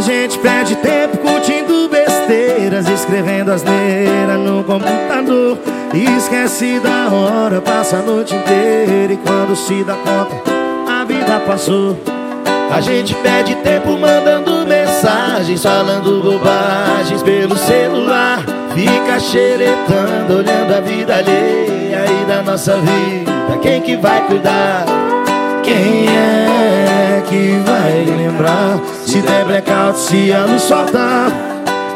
gente perde tempo curtindo besteiras Escrevendo asneira no computador. E Esquece da hora, passa a noite inteira E quando se dá conta, a vida passou. A gente perde tempo mandando mensagens Falando bobagens pelo celular. Fica xeretando, olhando a vida alheia E da nossa vida, quem que vai cuidar? Quem é que vai lembrar? Se der blackout, se a luz soltar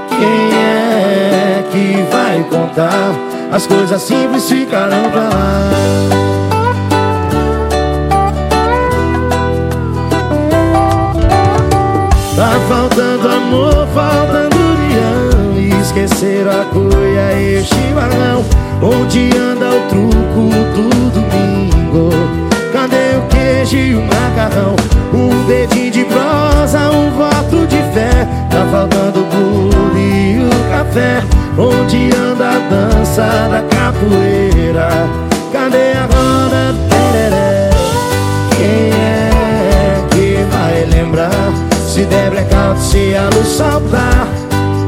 Quem é que vai contar? As coisas simples ficarão pra lá Tá faltando amor, faltando E esqueceram a cuia e o chimarrão Onde anda o truco Onde anda a dança da capoeira? Cadê a roda do tereré? Quem é que vai lembrar? Se der blackout, se a luz saltar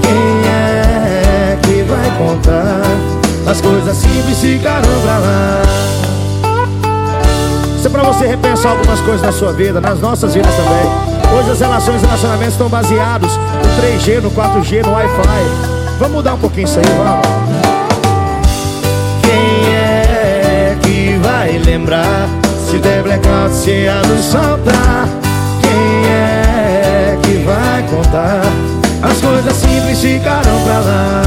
Quem é que vai contar? As coisas simples ficarão pra lá Isso é pra você repensar algumas coisas na sua vida, nas nossas vidas também Hoje as relações e relacionamentos estão baseados no 3G, no 4G, no Wi-Fi Vamos mudar um pouquinho isso aí, vamos Quem é que vai lembrar? Se der blackout, se a luz saltar Quem é que vai contar? As coisas simples ficarão pra lá